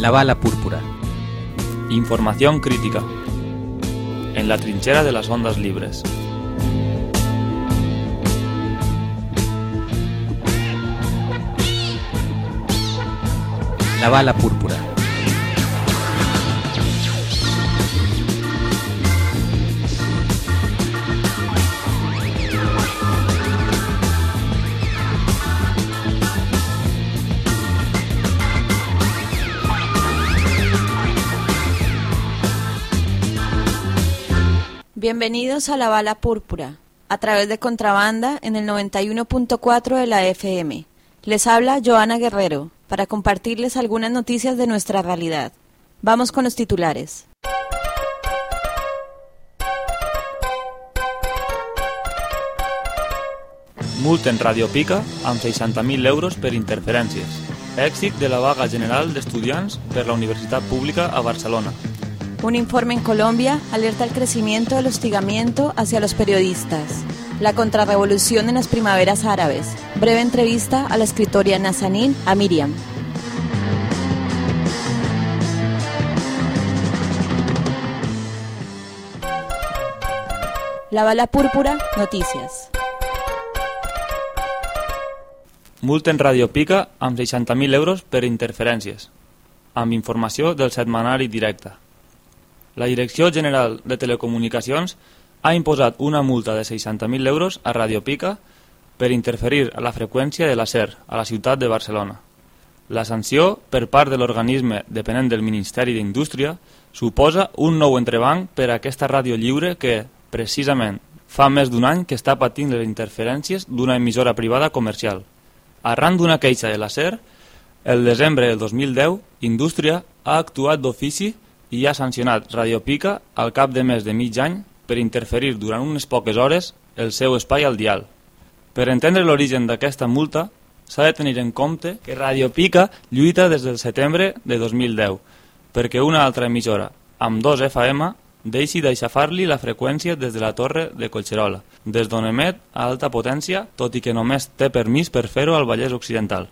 La bala púrpura. Información crítica. En la trinchera de las ondas libres. La bala púrpura. Bienvenidos a La Bala Púrpura, a través de Contrabanda en el 91.4 de la FM. Les habla Joana Guerrero, para compartirles algunas noticias de nuestra realidad. Vamos con los titulares. Multen Radio Pica amb 60.000 euros per interferències. Èxit de la vaga general d'estudiants per la Universitat Pública a Barcelona. Un informe en Colombia alerta el crecimiento del hostigamiento hacia los periodistas. La contrarrevolución en las primaveras árabes. Breve entrevista a la escritora Nazanin a Miriam. La bala púrpura, noticias. Multen Radio Pica amb 60.000 euros per interferències. Amb informació del setmanari directe. La Direcció General de Telecomunicacions ha imposat una multa de 60.000 euros a Radio Pica per interferir a la freqüència de la SER a la ciutat de Barcelona. La sanció, per part de l'organisme depenent del Ministeri d'Indústria, suposa un nou entrebanc per a aquesta ràdio lliure que, precisament, fa més d'un any que està patint les interferències d'una emissora privada comercial. Arran d'una queixa de la SER, el desembre del 2010, Indústria ha actuat d'ofici i ha sancionat Radio Pica al cap de més de mig any per interferir durant unes poques hores el seu espai al dial. Per entendre l'origen d'aquesta multa, s'ha de tenir en compte que Radio Pica lluita des del setembre de 2010 perquè una altra emissora, amb 2 FM, deixi d'aixafar-li la freqüència des de la torre de Collserola, des d'on emet a alta potència, tot i que només té permís per fer-ho al Vallès Occidental.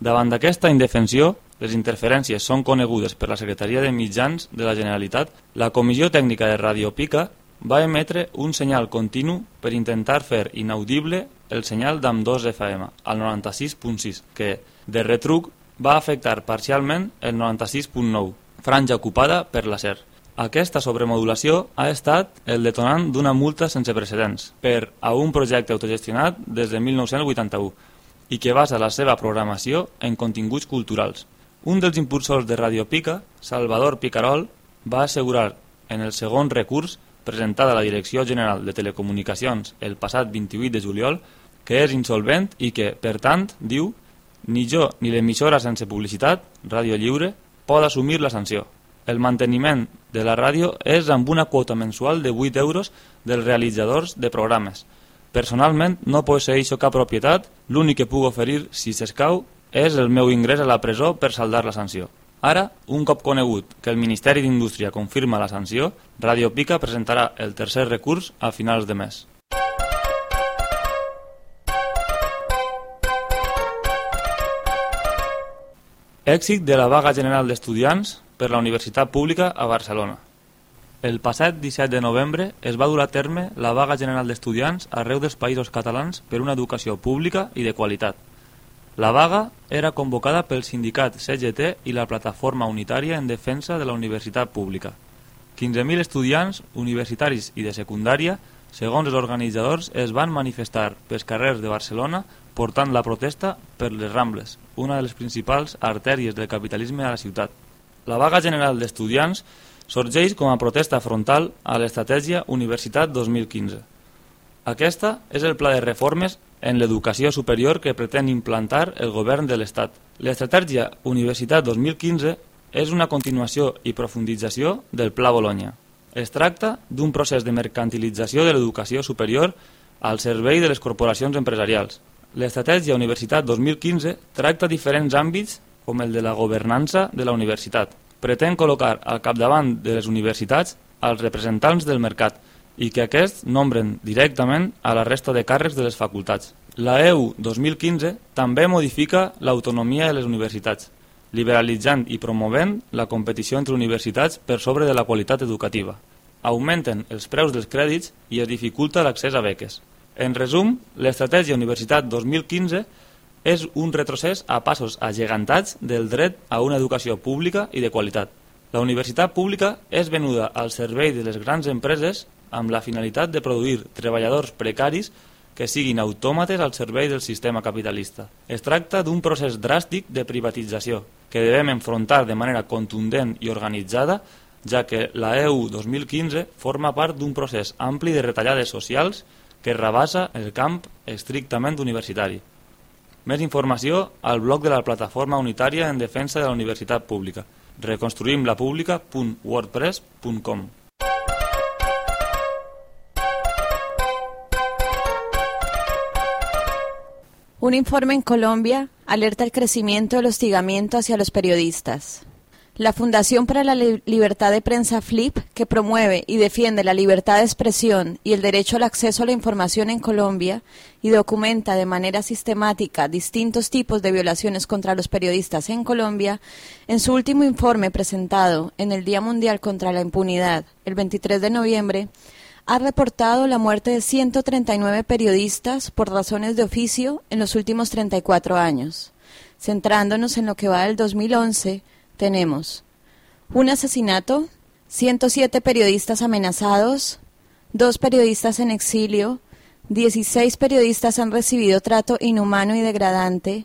Davant d'aquesta indefensió, les interferències són conegudes per la Secretaria de Mitjans de la Generalitat, la Comissió Tècnica de Radio Pica va emetre un senyal continu per intentar fer inaudible el senyal d'AM 2 FM al 96.6, que, de retruc, va afectar parcialment el 96.9, franja ocupada per la SER. Aquesta sobremodulació ha estat el detonant d'una multa sense precedents per a un projecte autogestionat des de 1981 i que basa la seva programació en continguts culturals. Un dels impulsors de Radio Pica, Salvador Picarol, va assegurar en el segon recurs presentat a la Direcció General de Telecomunicacions el passat 28 de juliol que és insolvent i que, per tant, diu, ni jo ni l'emissora sense publicitat, Ràdio Lliure, pot assumir la sanció. El manteniment de la ràdio és amb una quota mensual de 8 euros dels realitzadors de programes. Personalment no posseeixo cap propietat, l'únic que puc oferir, si s'escau, és el meu ingrés a la presó per saldar la sanció. Ara, un cop conegut que el Ministeri d'Indústria confirma la sanció, Radio Pica presentarà el tercer recurs a finals de mes. Èxit de la vaga general d'estudiants per la Universitat Pública a Barcelona. El passat 17 de novembre es va dur a terme la vaga general d'estudiants arreu dels països catalans per una educació pública i de qualitat. La vaga era convocada pel sindicat CGT i la plataforma unitària en defensa de la universitat pública. 15.000 estudiants universitaris i de secundària, segons els organitzadors, es van manifestar pels carrers de Barcelona portant la protesta per les Rambles, una de les principals artèries del capitalisme a la ciutat. La vaga general d'estudiants sorgeix com a protesta frontal a l'estratègia Universitat 2015. Aquesta és el pla de reformes en l'educació superior que pretén implantar el govern de l'Estat. L'estratègia Universitat 2015 és una continuació i profundització del Pla Bologna. Es tracta d'un procés de mercantilització de l'educació superior al servei de les corporacions empresarials. L'estratègia Universitat 2015 tracta diferents àmbits com el de la governança de la universitat. Pretén col·locar al capdavant de les universitats als representants del mercat i que aquests nombren directament a la resta de càrrecs de les facultats. La EU 2015 també modifica l'autonomia de les universitats. liberalitzant i promovent la competició entre universitats per sobre de la qualitat educativa. Augmenten els preus dels crèdits i es dificulta l'accés a beques. En resum, l'estratègia Universitat 2015 és un retrocés a passos agegantats del dret a una educació pública i de qualitat. La universitat pública és venuda al servei de les grans empreses amb la finalitat de produir treballadors precaris que siguin autòmates al servei del sistema capitalista. Es tracta d'un procés dràstic de privatització que devem enfrontar de manera contundent i organitzada, ja que la EU 2015 forma part d'un procés ampli de retallades socials que rebassa el camp estrictament universitari. Més informació al blog de la Plataforma Unitària en Defensa de la Universitat Pública, reconstruïmlapública.wordpress.com. Un informe en Colombia alerta el crecimiento del hostigamiento hacia los periodistas. La Fundación para la Libertad de Prensa FLIP, que promueve y defiende la libertad de expresión y el derecho al acceso a la información en Colombia y documenta de manera sistemática distintos tipos de violaciones contra los periodistas en Colombia, en su último informe presentado en el Día Mundial contra la Impunidad, el 23 de noviembre, ha reportado la muerte de 139 periodistas por razones de oficio en los últimos 34 años. Centrándonos en lo que va del 2011, tenemos un asesinato, 107 periodistas amenazados, dos periodistas en exilio, 16 periodistas han recibido trato inhumano y degradante,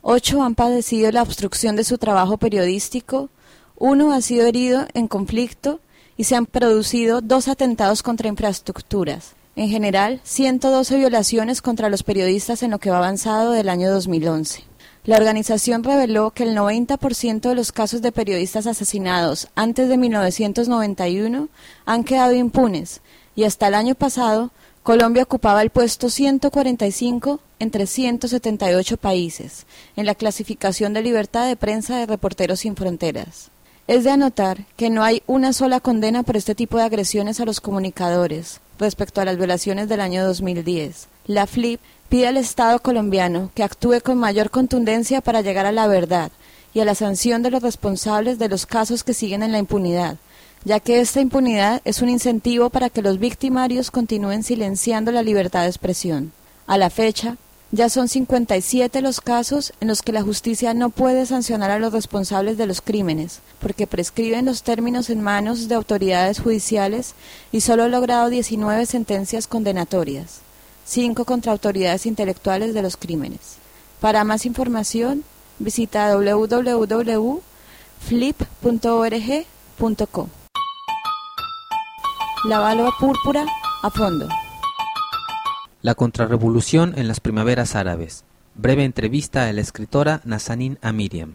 ocho han padecido la obstrucción de su trabajo periodístico, uno ha sido herido en conflicto y se han producido dos atentados contra infraestructuras. En general, 112 violaciones contra los periodistas en lo que va avanzado del año 2011. La organización reveló que el 90% de los casos de periodistas asesinados antes de 1991 han quedado impunes y hasta el año pasado Colombia ocupaba el puesto 145 entre 178 países en la clasificación de libertad de prensa de Reporteros Sin Fronteras. Es de anotar que no hay una sola condena por este tipo de agresiones a los comunicadores respecto a las violaciones del año 2010. La FLIP pide al Estado colombiano que actúe con mayor contundencia para llegar a la verdad y a la sanción de los responsables de los casos que siguen en la impunidad, ya que esta impunidad es un incentivo para que los victimarios continúen silenciando la libertad de expresión. A la fecha, ya son 57 los casos en los que la justicia no puede sancionar a los responsables de los crímenes, porque prescriben los términos en manos de autoridades judiciales y solo ha logrado 19 sentencias condenatorias, 5 contra autoridades intelectuales de los crímenes. Para más información, visita www.flip.org.co. La bala púrpura a fondo. La contrarrevolución en las primaveras árabes. Breve entrevista a la escritora Nazanin Amiriam.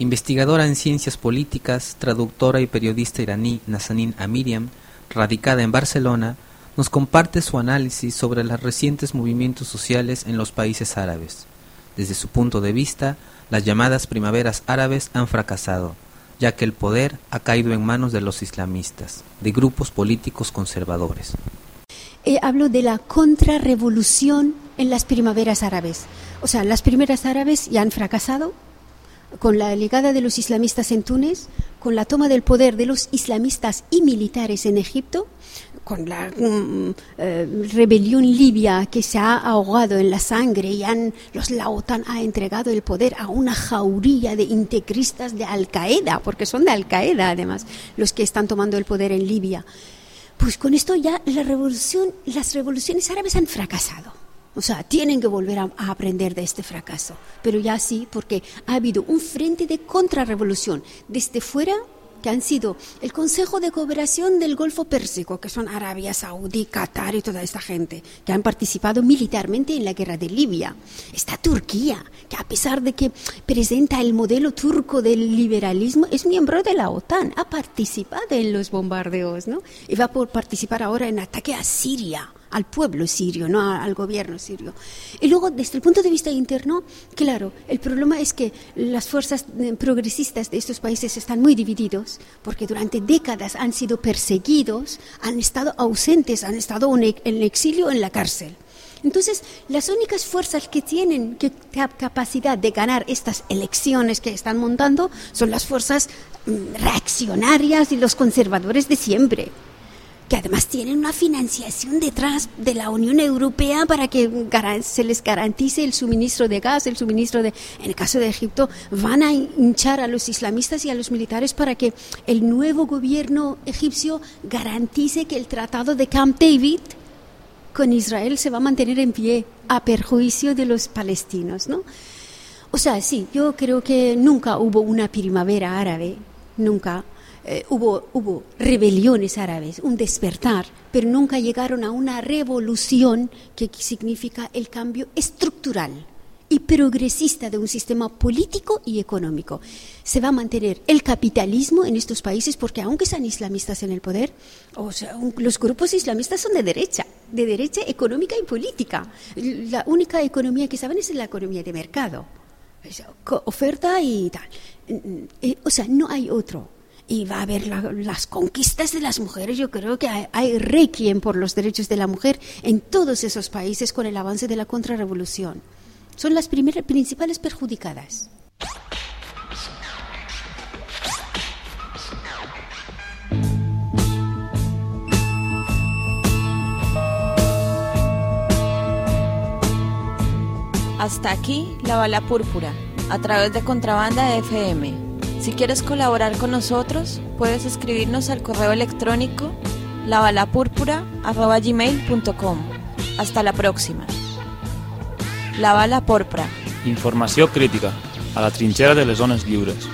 Investigadora en ciencias políticas, traductora y periodista iraní Nazanin Amiriam, radicada en Barcelona, nos comparte su análisis sobre los recientes movimientos sociales en los países árabes. Desde su punto de vista, las llamadas primaveras árabes han fracasado, ya que el poder ha caído en manos de los islamistas, de grupos políticos conservadores. Eh, hablo de la contrarrevolución en las primaveras árabes. O sea, las primeras árabes ya han fracasado con la llegada de los islamistas en Túnez, con la toma del poder de los islamistas y militares en Egipto, con la mm, eh, rebelión libia que se ha ahogado en la sangre y han, los, la OTAN ha entregado el poder a una jauría de integristas de Al Qaeda, porque son de Al Qaeda además los que están tomando el poder en Libia pues con esto ya la revolución, las revoluciones árabes han fracasado. O sea, tienen que volver a, aprender de este fracaso. Pero ya sí, porque ha habido un frente de contrarrevolución desde fuera que han sido el Consejo de Cooperación del Golfo Pérsico, que son Arabia Saudí, Qatar y toda esta gente, que han participado militarmente en la guerra de Libia. Está Turquía, que a pesar de que presenta el modelo turco del liberalismo, es miembro de la OTAN, ha participado en los bombardeos, ¿no? Y va a participar ahora en ataque a Siria al pueblo sirio, no al gobierno sirio. Y luego, desde el punto de vista interno, claro, el problema es que las fuerzas eh, progresistas de estos países están muy divididos, porque durante décadas han sido perseguidos, han estado ausentes, han estado en exilio en la cárcel. Entonces, las únicas fuerzas que tienen capacidad de ganar estas elecciones que están montando son las fuerzas mm, reaccionarias y los conservadores de siempre que además tienen una financiación detrás de la Unión Europea para que se les garantice el suministro de gas, el suministro de, en el caso de Egipto, van a hinchar a los islamistas y a los militares para que el nuevo gobierno egipcio garantice que el tratado de Camp David con Israel se va a mantener en pie a perjuicio de los palestinos, ¿no? O sea, sí, yo creo que nunca hubo una primavera árabe, nunca eh, hubo, hubo rebeliones árabes, un despertar, pero nunca llegaron a una revolución que significa el cambio estructural y progresista de un sistema político y económico. Se va a mantener el capitalismo en estos países porque aunque sean islamistas en el poder, o sea, los grupos islamistas son de derecha, de derecha económica y política. La única economía que saben es la economía de mercado. Oferta y tal. Eh, o sea, no hay otro y va a haber las conquistas de las mujeres. Yo creo que hay, requiem por los derechos de la mujer en todos esos países con el avance de la contrarrevolución. Son las primeras, principales perjudicadas. Hasta aquí la bala púrpura, a través de Contrabanda FM si quieres colaborar con nosotros, puedes escribirnos al correo electrónico labalapúrpura.gmail.com Hasta la próxima. La bala púrpura. Informació crítica a la trinchera de les zones lliures.